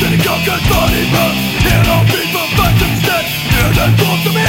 city conquered body but Here all people fight instead Near the to me.